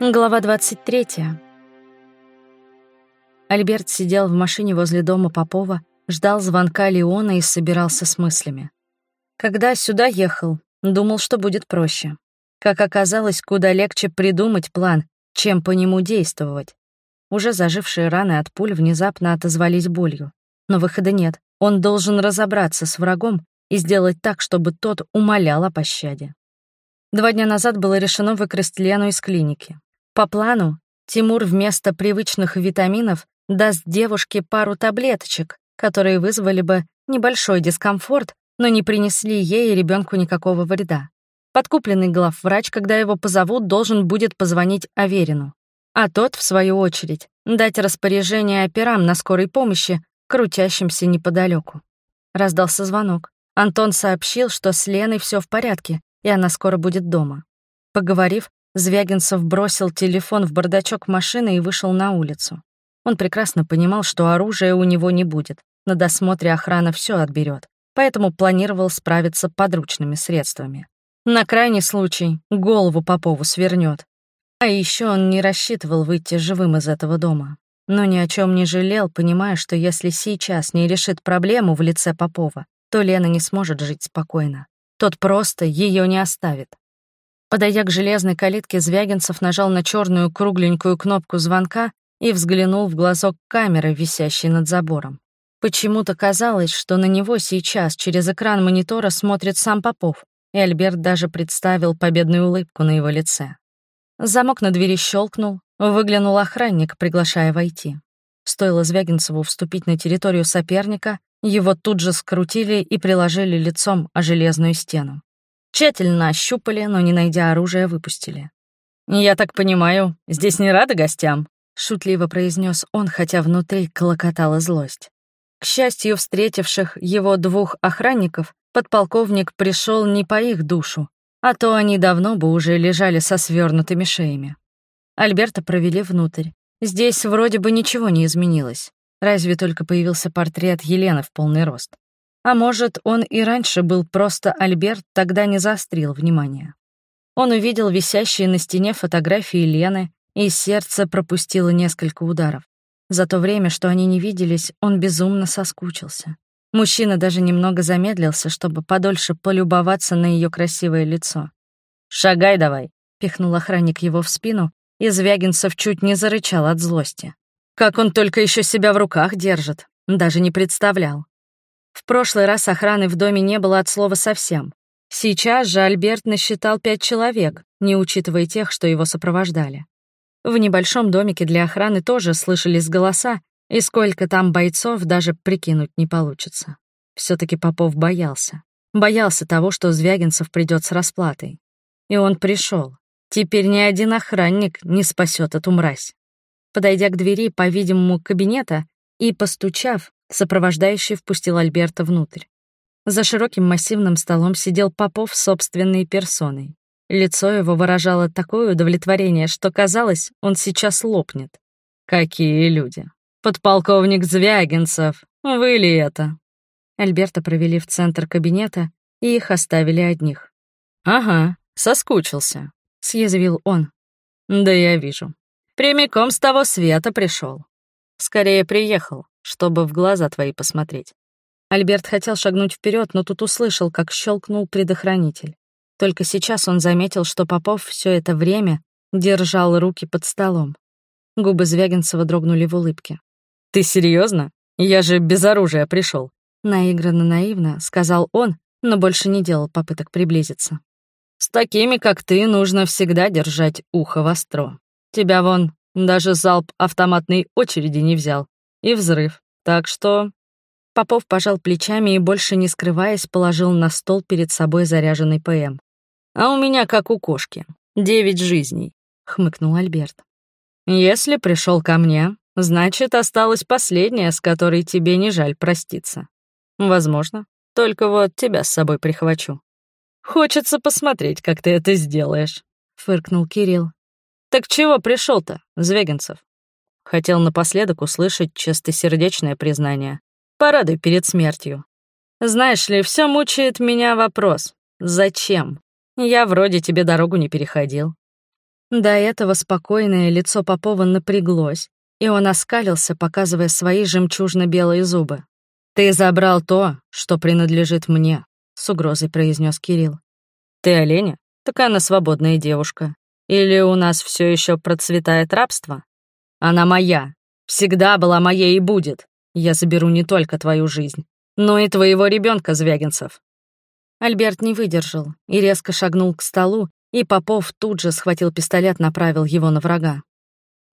Глава 23. Альберт сидел в машине возле дома Попова, ждал звонка Леона и собирался с мыслями. Когда сюда ехал, думал, что будет проще. Как оказалось, куда легче придумать план, чем по нему действовать. Уже зажившие раны от пуль внезапно отозвались болью. Но выхода нет. Он должен разобраться с врагом и сделать так, чтобы тот умолял о пощаде. Два дня назад было решено выкрасть Лену из клиники. По плану, Тимур вместо привычных витаминов даст девушке пару таблеточек, которые вызвали бы небольшой дискомфорт, но не принесли ей и ребенку никакого вреда. Подкупленный главврач, когда его позовут, должен будет позвонить Аверину. А тот, в свою очередь, дать распоряжение операм на скорой помощи, крутящимся неподалеку. Раздался звонок. Антон сообщил, что с Леной все в порядке, и она скоро будет дома. Поговорив, Звягинцев бросил телефон в бардачок машины и вышел на улицу. Он прекрасно понимал, что оружия у него не будет. На досмотре охрана все отберет, поэтому планировал справиться подручными средствами. На крайний случай голову Попову свернет. А еще он не рассчитывал выйти живым из этого дома. Но ни о чем не жалел, понимая, что если сейчас не решит проблему в лице Попова, то Лена не сможет жить спокойно. Тот просто ее не оставит. Подойдя к железной калитке, Звягинцев нажал на черную кругленькую кнопку звонка и взглянул в глазок камеры, висящей над забором. Почему-то казалось, что на него сейчас через экран монитора смотрит сам Попов, и Альберт даже представил победную улыбку на его лице. Замок на двери щелкнул, выглянул охранник, приглашая войти. Стоило Звягинцеву вступить на территорию соперника, его тут же скрутили и приложили лицом о железную стену. Тщательно ощупали, но, не найдя оружия, выпустили. «Я так понимаю, здесь не рады гостям?» — шутливо произнес он, хотя внутри колокотала злость. К счастью, встретивших его двух охранников, подполковник пришел не по их душу, а то они давно бы уже лежали со свернутыми шеями. Альберта провели внутрь. Здесь вроде бы ничего не изменилось, разве только появился портрет Елены в полный рост. А может, он и раньше был просто Альберт, тогда не заострил внимание. Он увидел висящие на стене фотографии Лены, и сердце пропустило несколько ударов. За то время, что они не виделись, он безумно соскучился. Мужчина даже немного замедлился, чтобы подольше полюбоваться на ее красивое лицо. «Шагай давай», — пихнул охранник его в спину, и Звягинцев чуть не зарычал от злости. Как он только еще себя в руках держит, даже не представлял. В прошлый раз охраны в доме не было от слова совсем. Сейчас же Альберт насчитал пять человек, не учитывая тех, что его сопровождали. В небольшом домике для охраны тоже слышались голоса, и сколько там бойцов даже прикинуть не получится. все таки Попов боялся. Боялся того, что Звягинцев придет с расплатой. И он пришел. Теперь ни один охранник не спасет эту мразь. Подойдя к двери, по-видимому, кабинета, и, постучав, Сопровождающий впустил Альберта внутрь. За широким массивным столом сидел Попов собственной персоной. Лицо его выражало такое удовлетворение, что казалось, он сейчас лопнет. «Какие люди! Подполковник Звягинцев! Вы ли это?» Альберта провели в центр кабинета, и их оставили одних. «Ага, соскучился», — съязвил он. «Да я вижу. Прямиком с того света пришел. Скорее приехал чтобы в глаза твои посмотреть. Альберт хотел шагнуть вперед, но тут услышал, как щелкнул предохранитель. Только сейчас он заметил, что Попов все это время держал руки под столом. Губы Звягинцева дрогнули в улыбке. «Ты серьезно? Я же без оружия пришел. Наигранно наивно, сказал он, но больше не делал попыток приблизиться. «С такими, как ты, нужно всегда держать ухо востро. Тебя вон даже залп автоматной очереди не взял и взрыв. Так что...» Попов пожал плечами и, больше не скрываясь, положил на стол перед собой заряженный ПМ. «А у меня как у кошки. Девять жизней», — хмыкнул Альберт. «Если пришел ко мне, значит, осталась последняя, с которой тебе не жаль проститься. Возможно, только вот тебя с собой прихвачу. Хочется посмотреть, как ты это сделаешь», — фыркнул Кирилл. «Так чего пришел то Звегинцев?» Хотел напоследок услышать чистосердечное признание. Порадуй перед смертью. Знаешь ли, все мучает меня вопрос. Зачем? Я вроде тебе дорогу не переходил. До этого спокойное лицо Попова напряглось, и он оскалился, показывая свои жемчужно-белые зубы. «Ты забрал то, что принадлежит мне», — с угрозой произнес Кирилл. «Ты оленя? Так она свободная девушка. Или у нас все еще процветает рабство? Она моя. Всегда была моей и будет. Я заберу не только твою жизнь, но и твоего ребенка, Звягинцев». Альберт не выдержал и резко шагнул к столу, и Попов тут же схватил пистолет, направил его на врага.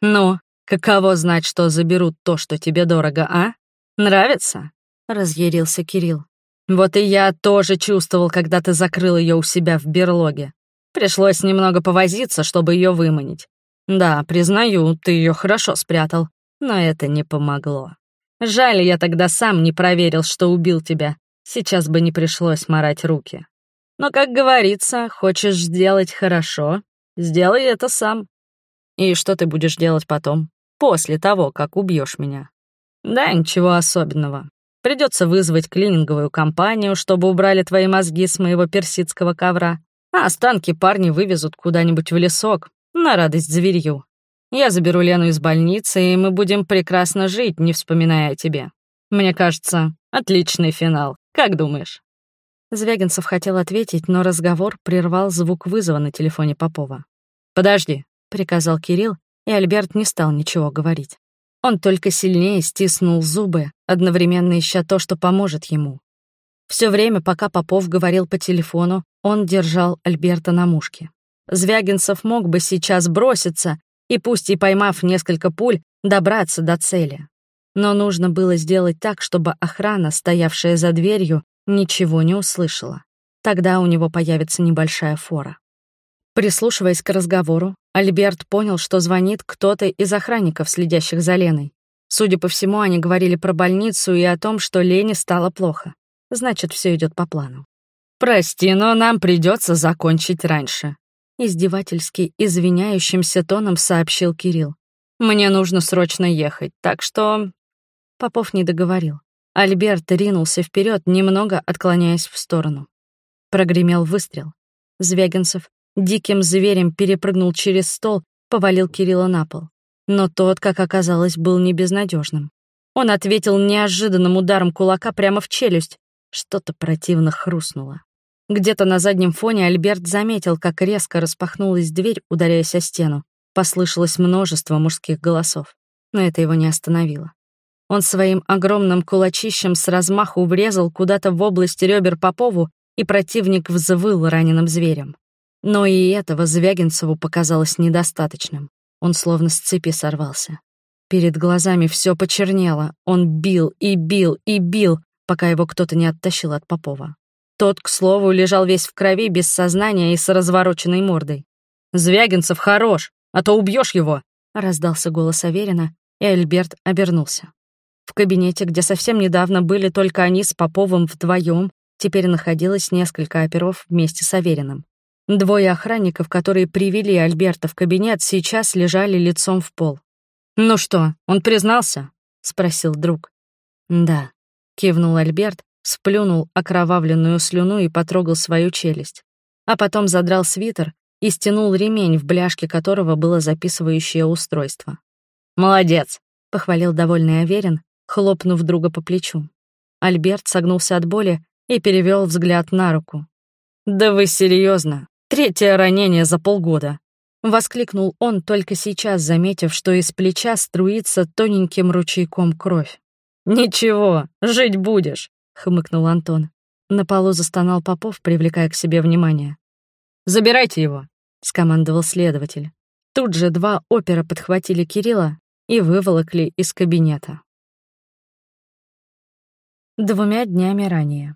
«Ну, каково знать, что заберут то, что тебе дорого, а? Нравится?» — разъярился Кирилл. «Вот и я тоже чувствовал, когда ты закрыл ее у себя в берлоге. Пришлось немного повозиться, чтобы ее выманить. Да, признаю, ты ее хорошо спрятал, но это не помогло. Жаль, я тогда сам не проверил, что убил тебя. Сейчас бы не пришлось морать руки. Но, как говорится, хочешь сделать хорошо, сделай это сам. И что ты будешь делать потом, после того, как убьешь меня? Да, ничего особенного. Придется вызвать клининговую компанию, чтобы убрали твои мозги с моего персидского ковра, а останки парни вывезут куда-нибудь в лесок, на радость зверью. Я заберу Лену из больницы, и мы будем прекрасно жить, не вспоминая о тебе. Мне кажется, отличный финал. Как думаешь?» Звягинцев хотел ответить, но разговор прервал звук вызова на телефоне Попова. «Подожди», — приказал Кирилл, и Альберт не стал ничего говорить. Он только сильнее стиснул зубы, одновременно ища то, что поможет ему. Все время, пока Попов говорил по телефону, он держал Альберта на мушке. Звягинцев мог бы сейчас броситься и, пусть и поймав несколько пуль, добраться до цели. Но нужно было сделать так, чтобы охрана, стоявшая за дверью, ничего не услышала. Тогда у него появится небольшая фора. Прислушиваясь к разговору, Альберт понял, что звонит кто-то из охранников, следящих за Леной. Судя по всему, они говорили про больницу и о том, что Лене стало плохо. Значит, все идет по плану. «Прости, но нам придется закончить раньше», — издевательски извиняющимся тоном сообщил Кирилл. «Мне нужно срочно ехать, так что...» Попов не договорил. Альберт ринулся вперед, немного отклоняясь в сторону. Прогремел выстрел. Звягинцев диким зверем перепрыгнул через стол, повалил Кирилла на пол. Но тот, как оказалось, был не безнадежным. Он ответил неожиданным ударом кулака прямо в челюсть. Что-то противно хрустнуло. Где-то на заднем фоне Альберт заметил, как резко распахнулась дверь, ударяясь о стену. Послышалось множество мужских голосов, но это его не остановило. Он своим огромным кулачищем с размаху врезал куда-то в область ребер Попову, и противник взвыл раненым зверем. Но и этого Звягинцеву показалось недостаточным. Он словно с цепи сорвался. Перед глазами все почернело. Он бил и бил и бил, пока его кто-то не оттащил от Попова. Тот, к слову, лежал весь в крови, без сознания и с развороченной мордой. «Звягинцев хорош, а то убьешь его!» — раздался голос Аверина, и Альберт обернулся. В кабинете, где совсем недавно были только они с Поповым вдвоем, теперь находилось несколько оперов вместе с Авериным. Двое охранников, которые привели Альберта в кабинет, сейчас лежали лицом в пол. «Ну что, он признался?» — спросил друг. «Да», — кивнул Альберт, сплюнул окровавленную слюну и потрогал свою челюсть. А потом задрал свитер и стянул ремень, в бляшке которого было записывающее устройство. «Молодец», — похвалил довольный Аверин, хлопнув друга по плечу. Альберт согнулся от боли и перевел взгляд на руку. «Да вы серьезно? Третье ранение за полгода!» Воскликнул он, только сейчас заметив, что из плеча струится тоненьким ручейком кровь. «Ничего, жить будешь», — хмыкнул Антон. На полу застонал Попов, привлекая к себе внимание. «Забирайте его», — скомандовал следователь. Тут же два опера подхватили Кирилла и выволокли из кабинета двумя днями ранее.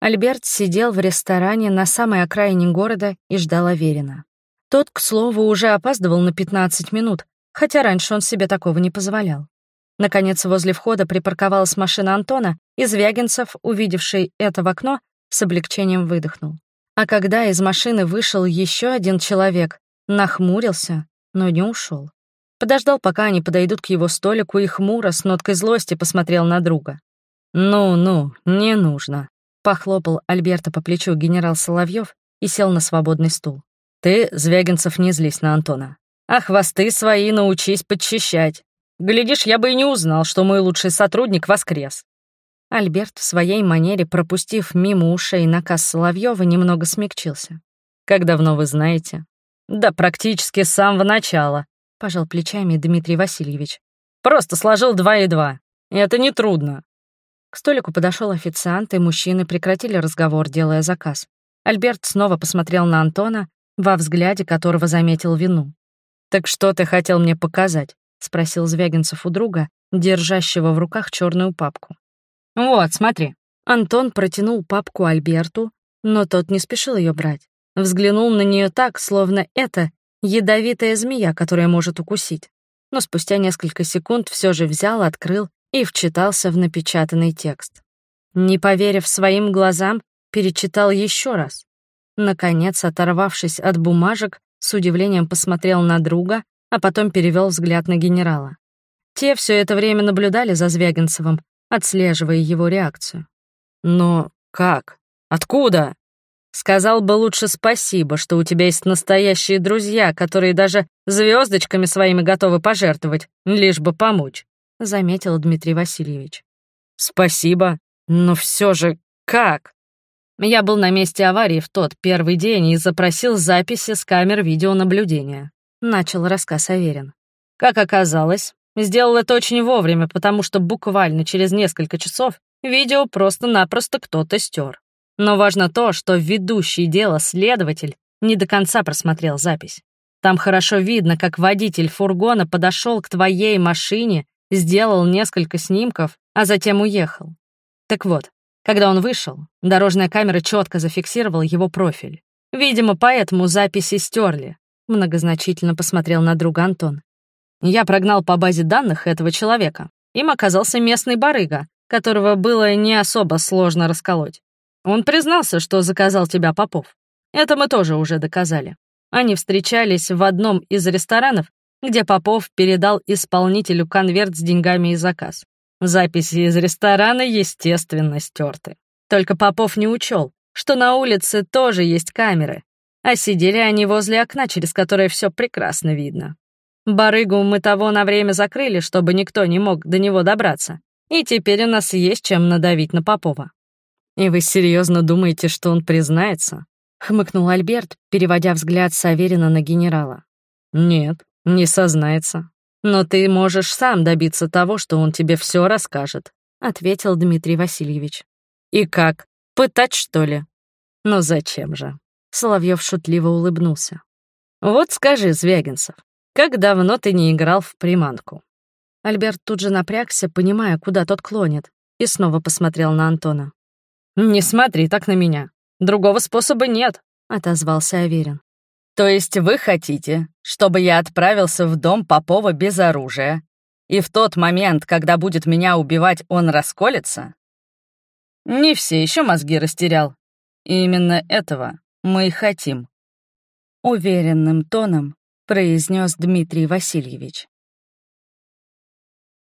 Альберт сидел в ресторане на самой окраине города и ждал Аверина. Тот, к слову, уже опаздывал на 15 минут, хотя раньше он себе такого не позволял. Наконец, возле входа припарковалась машина Антона, и Звягинцев, увидевший это в окно, с облегчением выдохнул. А когда из машины вышел еще один человек, нахмурился, но не ушел. Подождал, пока они подойдут к его столику, и хмуро, с ноткой злости посмотрел на друга. «Ну-ну, не нужно», — похлопал Альберта по плечу генерал Соловьев и сел на свободный стул. Ты, Звягинцев, не злись на Антона. А хвосты свои научись подчищать. Глядишь, я бы и не узнал, что мой лучший сотрудник воскрес. Альберт в своей манере, пропустив мимо ушей наказ Соловьева, немного смягчился. «Как давно вы знаете?» «Да практически с самого начала», — пожал плечами Дмитрий Васильевич. «Просто сложил два и два. Это нетрудно». К столику подошел официант, и мужчины прекратили разговор, делая заказ. Альберт снова посмотрел на Антона, во взгляде которого заметил вину. «Так что ты хотел мне показать?» — спросил Звягинцев у друга, держащего в руках черную папку. «Вот, смотри». Антон протянул папку Альберту, но тот не спешил ее брать. Взглянул на нее так, словно это ядовитая змея, которая может укусить. Но спустя несколько секунд все же взял, открыл и вчитался в напечатанный текст. Не поверив своим глазам, перечитал еще раз. Наконец, оторвавшись от бумажек, с удивлением посмотрел на друга, а потом перевел взгляд на генерала. Те все это время наблюдали за Звягинцевым, отслеживая его реакцию. «Но как? Откуда?» «Сказал бы лучше спасибо, что у тебя есть настоящие друзья, которые даже звездочками своими готовы пожертвовать, лишь бы помочь», — заметил Дмитрий Васильевич. «Спасибо, но все же как?» Я был на месте аварии в тот первый день и запросил записи с камер видеонаблюдения. Начал рассказ Аверин. Как оказалось, Сделал это очень вовремя, потому что буквально через несколько часов видео просто-напросто кто-то стер. Но важно то, что ведущий дело следователь не до конца просмотрел запись. Там хорошо видно, как водитель фургона подошел к твоей машине, сделал несколько снимков, а затем уехал. Так вот, когда он вышел, дорожная камера четко зафиксировала его профиль. Видимо, поэтому записи стерли. Многозначительно посмотрел на друга Антон. Я прогнал по базе данных этого человека. Им оказался местный барыга, которого было не особо сложно расколоть. Он признался, что заказал тебя Попов. Это мы тоже уже доказали. Они встречались в одном из ресторанов, где Попов передал исполнителю конверт с деньгами и заказ. Записи из ресторана, естественно, стерты. Только Попов не учел, что на улице тоже есть камеры, а сидели они возле окна, через которое все прекрасно видно. Барыгу мы того на время закрыли, чтобы никто не мог до него добраться. И теперь у нас есть чем надавить на Попова». «И вы серьезно думаете, что он признается?» — хмыкнул Альберт, переводя взгляд с Аверина на генерала. «Нет, не сознается. Но ты можешь сам добиться того, что он тебе все расскажет», — ответил Дмитрий Васильевич. «И как? Пытать, что ли?» «Ну зачем же?» — Соловьев шутливо улыбнулся. «Вот скажи, Звягинцев, как давно ты не играл в приманку?» Альберт тут же напрягся, понимая, куда тот клонит, и снова посмотрел на Антона. «Не смотри так на меня. Другого способа нет», — отозвался Аверин. «То есть вы хотите, чтобы я отправился в дом Попова без оружия, и в тот момент, когда будет меня убивать, он расколется?» «Не все еще мозги растерял. И именно этого мы хотим». Уверенным тоном произнес Дмитрий Васильевич.